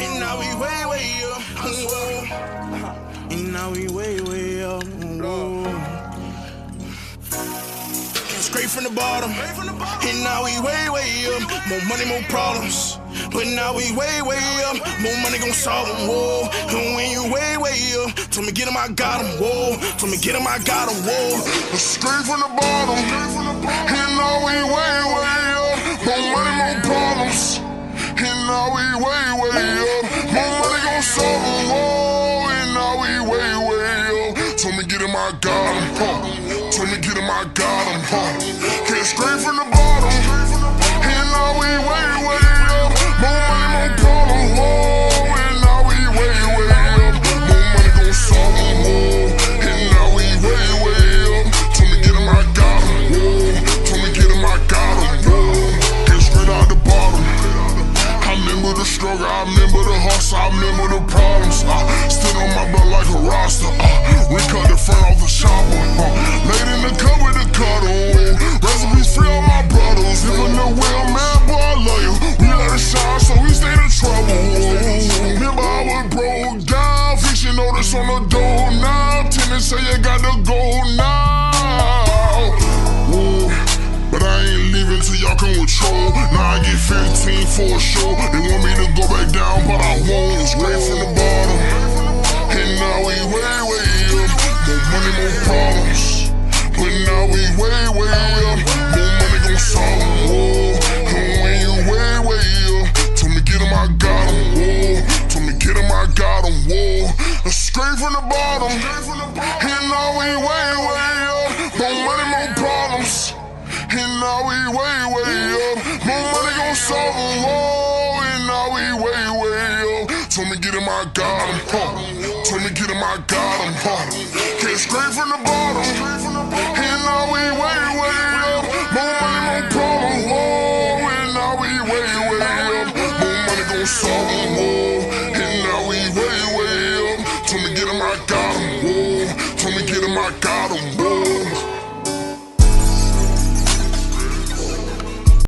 And now we way, way up. And now we way, way up. Whoa. Straight from the bottom. And now we way, way up. More money, more problems. But now we way, way up. More money gon' solve them, whoa. And when you way, way up, told me get him, I got him, whoa. Told me get him, I got him, whoa. Straight from the bottom. And now we now we way, way up. More money gon' solve them, oh, whoa. And now we way, way up. Told me get him, I got him, huh. Told me get him, I got him, huh. Came straight to go now. Whoa. But I ain't leaving till y'all come control. Now I get 15 for a show. They want me to go back down, but I won't. It's Straight from the bottom. And now we way, way up. More money, more problems. But now we way, way up. More money gon' solve them, whoa. And when you way, way up. Told me get him, I got him, whoa. Told me get him, I got him, whoa. Straight from the bottom. And now we way, way up. More money, more problems. And now we way, way up. More money gon' solve them, whoa. And now we way, way up. Told me get him, I got him, huh. Told me get him, I got him, huh. Came straight from the bottom. And now we way, way up. More money, more problems, whoa. And now we way, way up. More money gon' solve them, whoa. And now we way, way up. Told me get him, I got I got him.